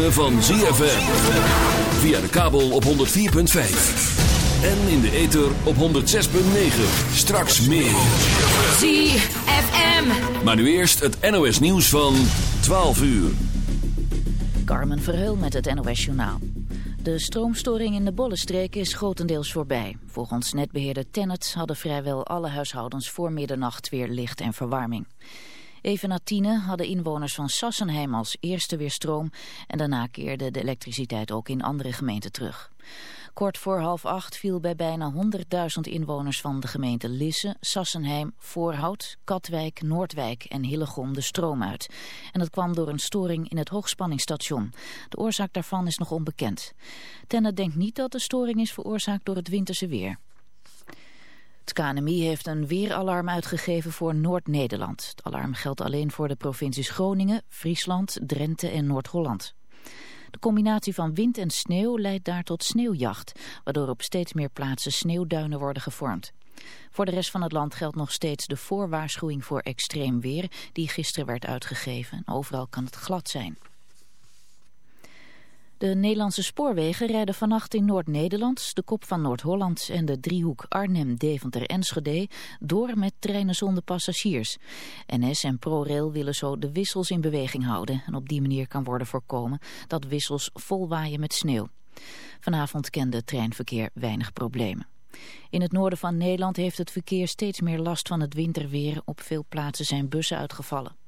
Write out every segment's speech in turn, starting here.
ritme van ZFM. Via de kabel op 104.5. En in de ether op 106.9. Straks meer. ZFM. Maar nu eerst het NOS nieuws van 12 uur. Carmen Verheul met het NOS Journaal. De stroomstoring in de Bollenstreek is grotendeels voorbij. Volgens netbeheerder Tennet hadden vrijwel alle huishoudens voor middernacht weer licht en verwarming. Even na tienen hadden inwoners van Sassenheim als eerste weer stroom... en daarna keerde de elektriciteit ook in andere gemeenten terug. Kort voor half acht viel bij bijna 100.000 inwoners van de gemeente Lisse, Sassenheim, Voorhout, Katwijk, Noordwijk en Hillegom de stroom uit. En dat kwam door een storing in het hoogspanningsstation. De oorzaak daarvan is nog onbekend. Tennet denkt niet dat de storing is veroorzaakt door het winterse weer. Het KNMI heeft een weeralarm uitgegeven voor Noord-Nederland. Het alarm geldt alleen voor de provincies Groningen, Friesland, Drenthe en Noord-Holland. De combinatie van wind en sneeuw leidt daar tot sneeuwjacht, waardoor op steeds meer plaatsen sneeuwduinen worden gevormd. Voor de rest van het land geldt nog steeds de voorwaarschuwing voor extreem weer die gisteren werd uitgegeven. Overal kan het glad zijn. De Nederlandse spoorwegen rijden vannacht in Noord-Nederland, de kop van Noord-Holland en de driehoek Arnhem-Deventer-Enschede door met treinen zonder passagiers. NS en ProRail willen zo de wissels in beweging houden en op die manier kan worden voorkomen dat wissels vol waaien met sneeuw. Vanavond kende het treinverkeer weinig problemen. In het noorden van Nederland heeft het verkeer steeds meer last van het winterweer. Op veel plaatsen zijn bussen uitgevallen.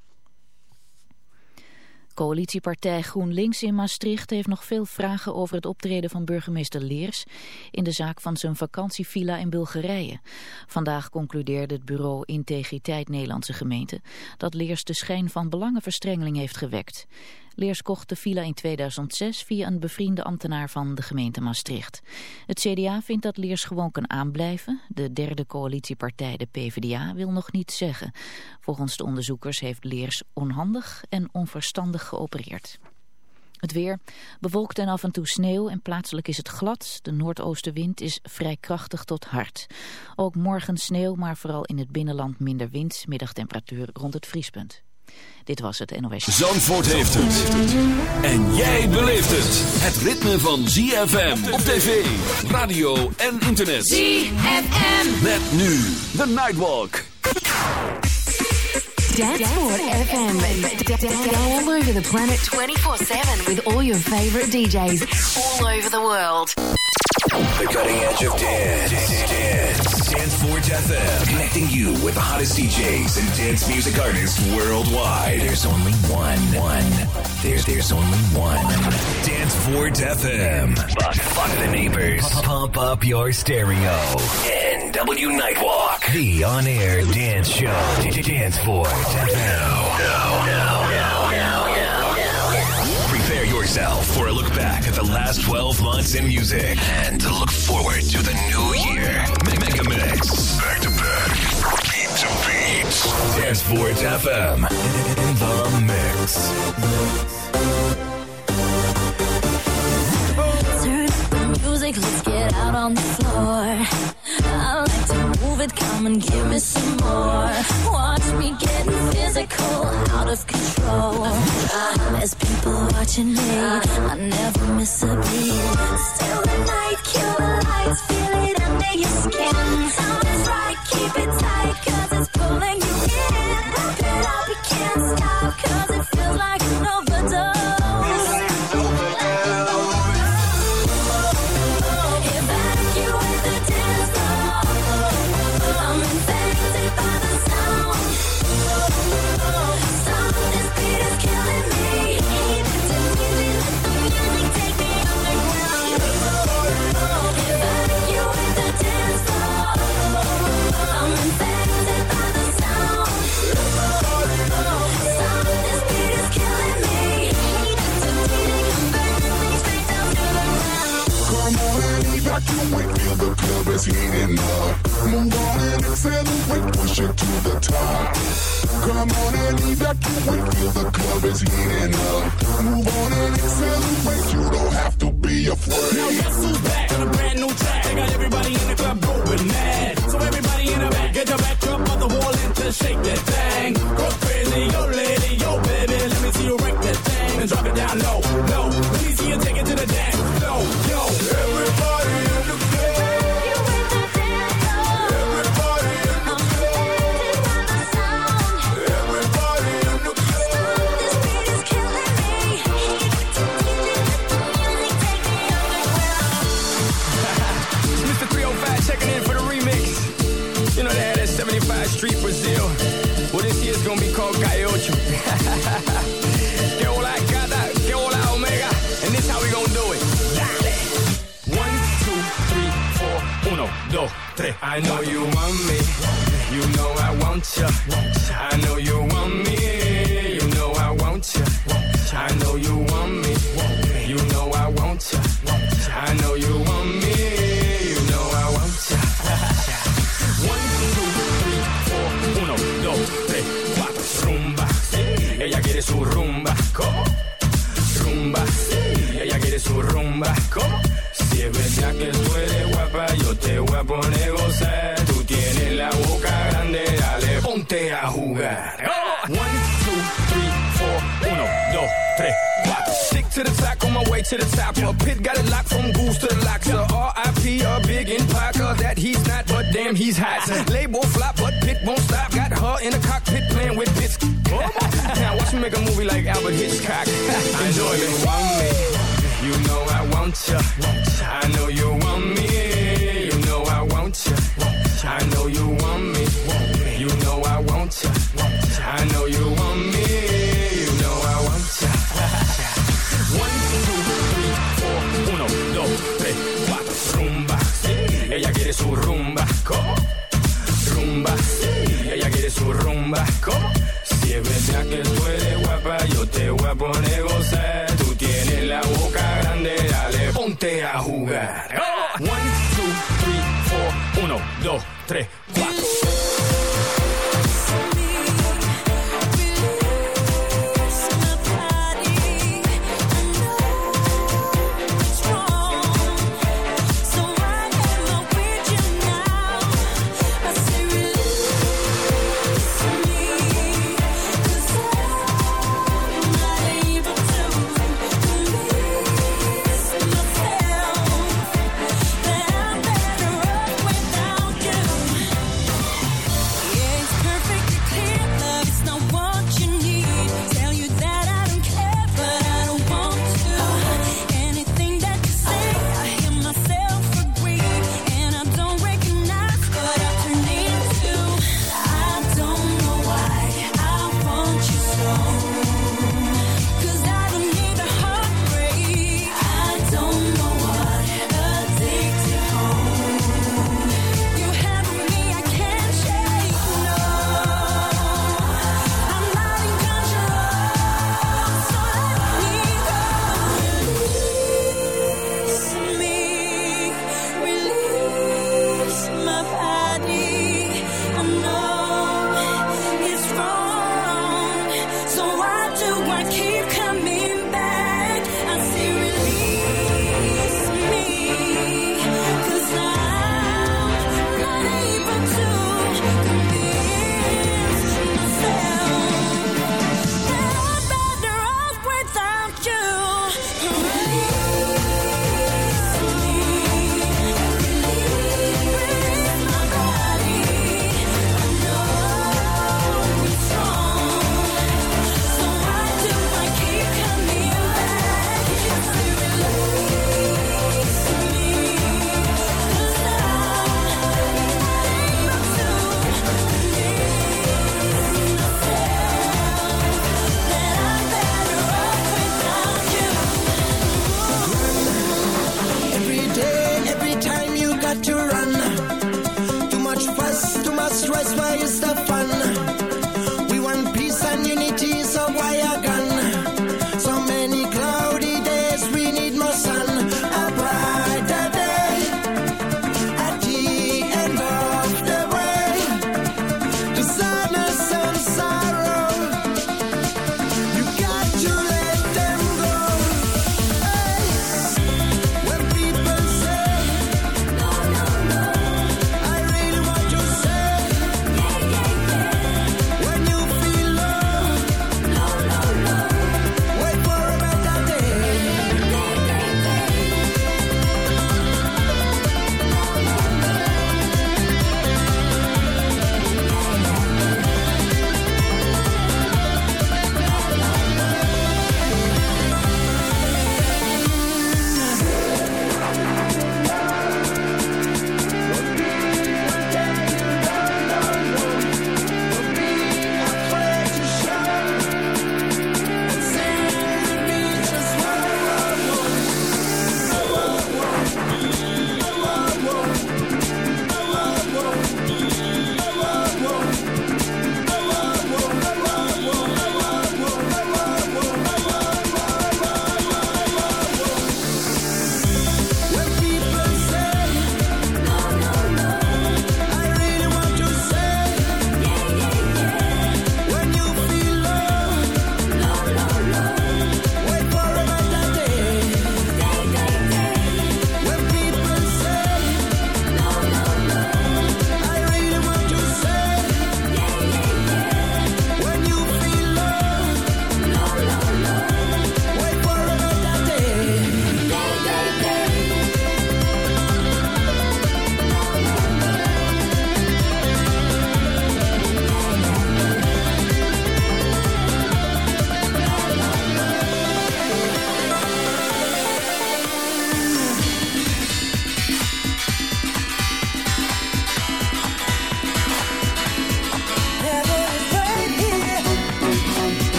Coalitiepartij GroenLinks in Maastricht heeft nog veel vragen over het optreden van burgemeester Leers in de zaak van zijn vakantievilla in Bulgarije. Vandaag concludeerde het bureau Integriteit Nederlandse Gemeente dat Leers de schijn van belangenverstrengeling heeft gewekt. Leers kocht de villa in 2006 via een bevriende ambtenaar van de gemeente Maastricht. Het CDA vindt dat Leers gewoon kan aanblijven. De derde coalitiepartij, de PvdA, wil nog niets zeggen. Volgens de onderzoekers heeft Leers onhandig en onverstandig geopereerd. Het weer, bewolkt en af en toe sneeuw en plaatselijk is het glad. De noordoostenwind is vrij krachtig tot hard. Ook morgen sneeuw, maar vooral in het binnenland minder wind. Middagtemperatuur rond het vriespunt. Dit was het NOS. Zandvoort heeft het. En jij beleeft het. Het ritme van ZFM op tv, radio en internet. ZFM. Met nu de Nightwalk. Danceport FM. All over the planet 24-7 with all your favorite DJs all over the world. The cutting edge of dance. Dance. Danceport FM. Connecting you with the hottest DJs and dance music artists worldwide. There's only one. One. There's there's only one. Danceport FM. Fuck, fuck the neighbors. Pump up your stereo. NW Nightwalk. The on-air dance show. Danceport FM. Prepare yourself for a look back at the last 12 months in music and to look forward to the new year. Mega Mix. Back to back. Beat to beat. Danceport FM. In the mix. Turn the music, let's get out on the floor. Come and give me some more. Watch me getting physical, out of control. There's people watching me, I never miss a beat. Still the night, kill the lights, feel it under your skin. Time is right, keep it tight, love is heating up. Come on and accelerate, push it to the top. Come on and leave that to feel the club is heating up. Move on and accelerate, you don't have to be afraid. Now guess who's back on a brand new track? They got everybody in the club going mad. So everybody in the back, get your back up on the wall and just shake that thing. Go tres. I know you want me. You know I want ya. I know you want me. You know I want ya. I know you want me. You know I want ya. I know you want me. You know I want ya. One, two, three, four. Uno, dos, tres, cuatro. Rumba. Ella quiere su rumba. ¿Cómo? Rumba. Ella quiere su rumba. ¿Cómo? Si es verdad que yo te voy a poner gozar. Tú tienes la boca grande, dale, ponte a jugar. Oh. One, two, three, four. Uno, dos, tres, cuatro. Stick to the track on my way to the top. A pit got it locked from goose to the locks. R.I.P. a big in Parker that he's not, but damn he's hot. Ah. Label flop, but pit won't stop. Got her in the cockpit playing with bits. now watch me make a movie like Alfred Hitchcock. Enjoy you want me. You know I want ya. I know you want me. You want ya. I know you want me. You know I want ya. I know you want me. You know I want ya. One, two, three, four. Uno, dos, tres, cuatro. Rumba. Ella quiere su rumba. ¿Cómo? Rumba. Ella quiere su rumba. ¿Cómo? Si es verdad que tú eres guapa, yo te voy a poner gozar. Tú tienes la boca grande, dale, ponte a jugar. Dos, tres, cuatro.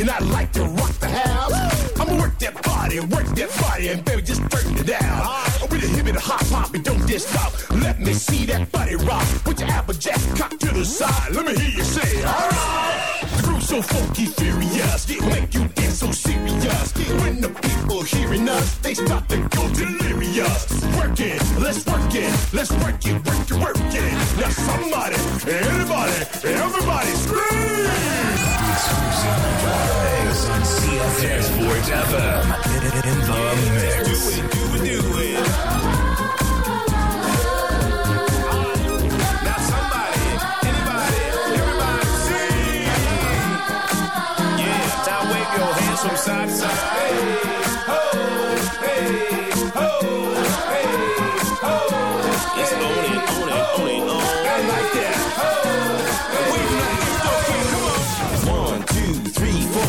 And I like to rock the house. I'ma work that body, work that body, and baby, just turn it down. I'm a hip and a hop hop, and don't just stop. Let me see that body rock. Put your applejack cock to the side. Let me hear you say, alright. The groove's so funky, furious, it make you dance so serious. When the people hearing us, they start to go delirious. Work it, let's work it, let's work it, work it, work it. Now somebody, ZFM Sports FM. In the mix. Do it, do it, do it. Now somebody, anybody, everybody sing. Yeah, now wave your hands from side to side. Hey, ho, hey, ho, hey, ho. It's on it, on it, on on. I like that. Wave like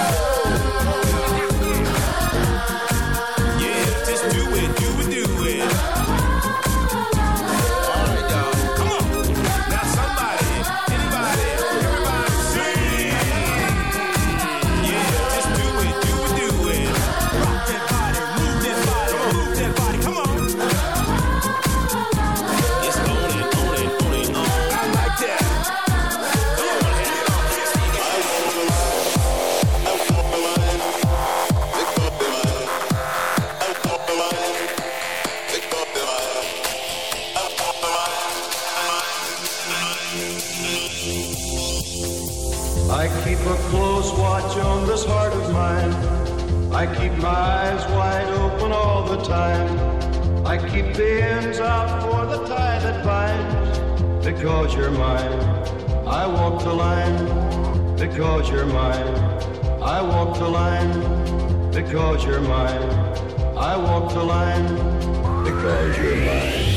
Yeah, because you're mine. I walk the line because you're mine. I walk the line because you're mine. I walk the line because you're mine.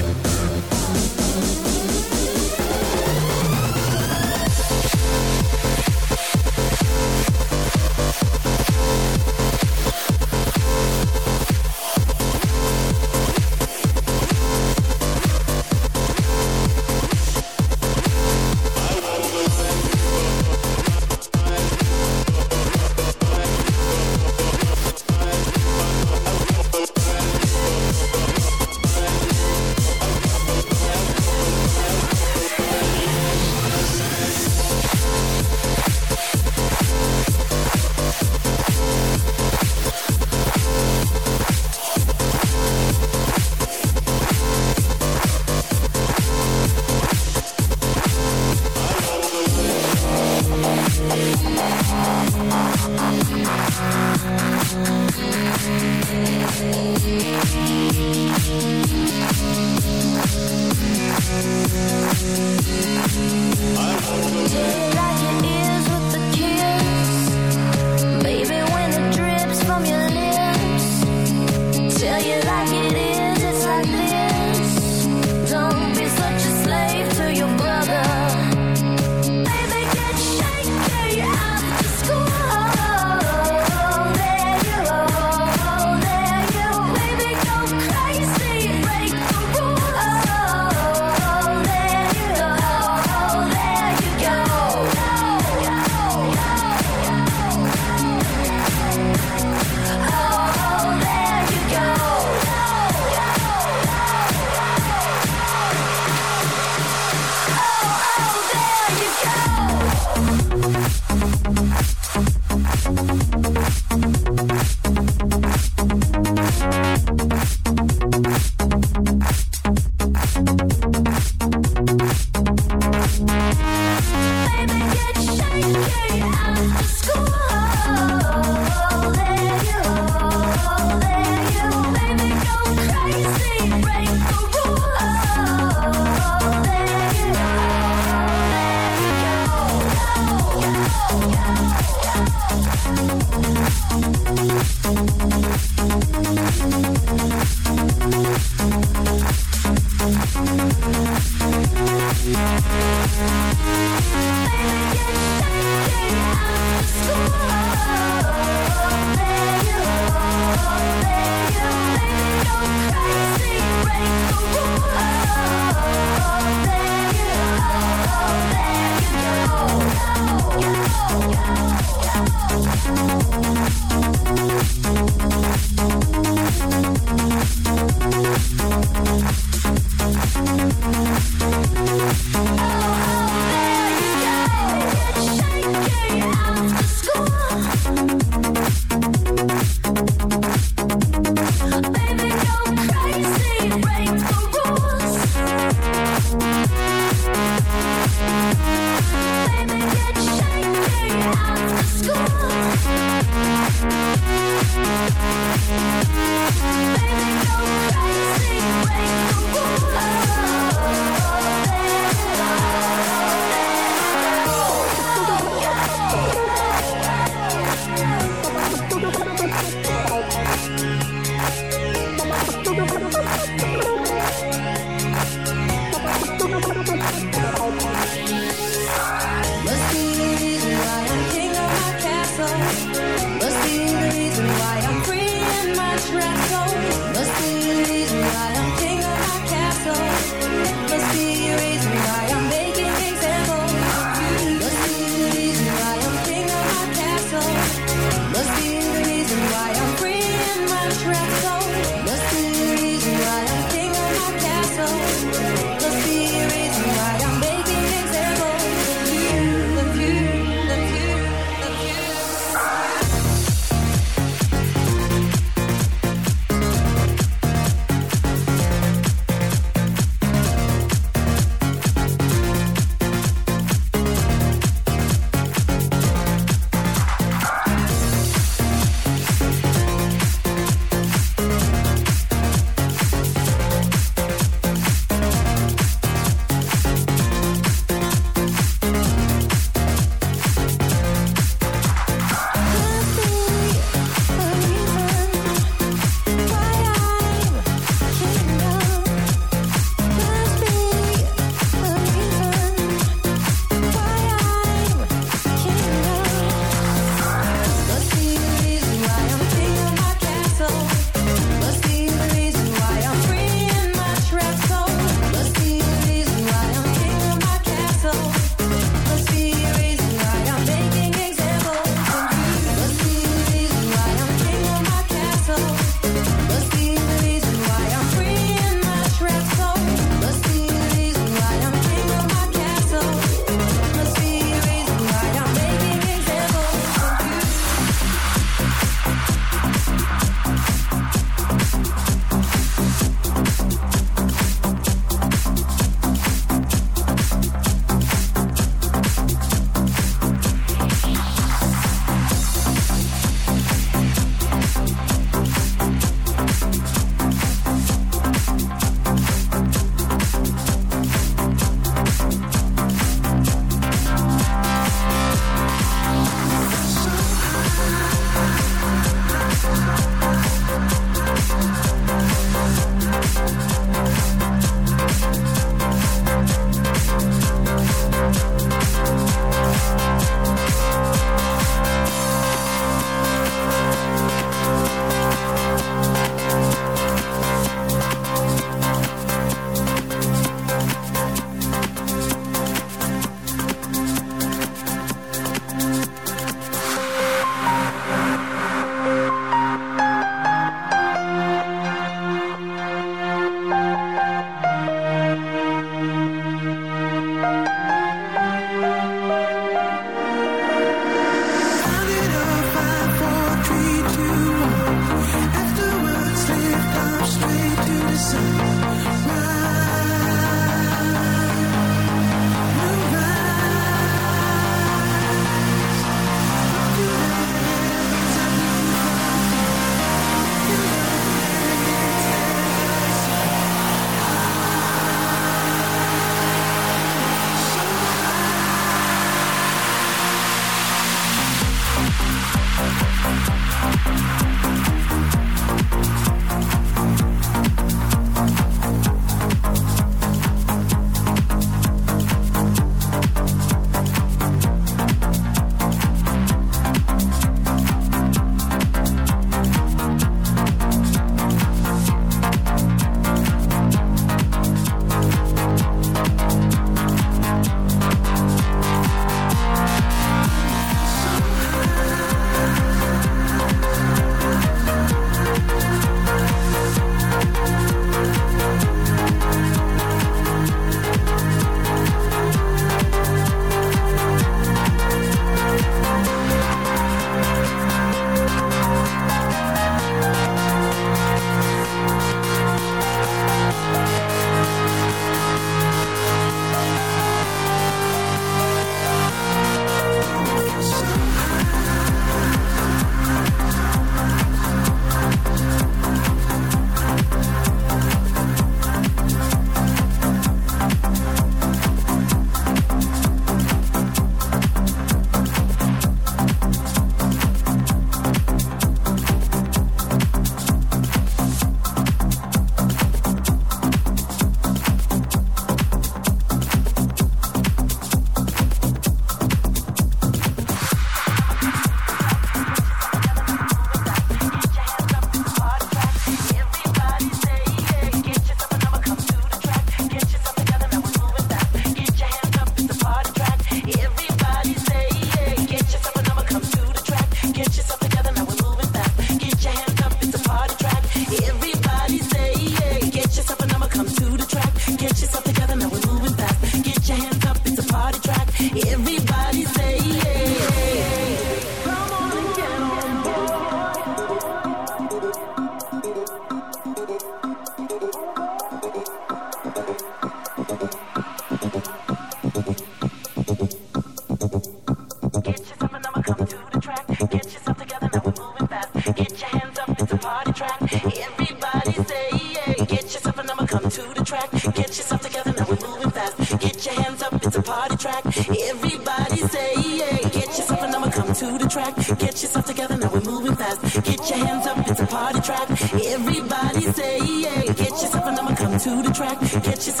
To the track. Get yourself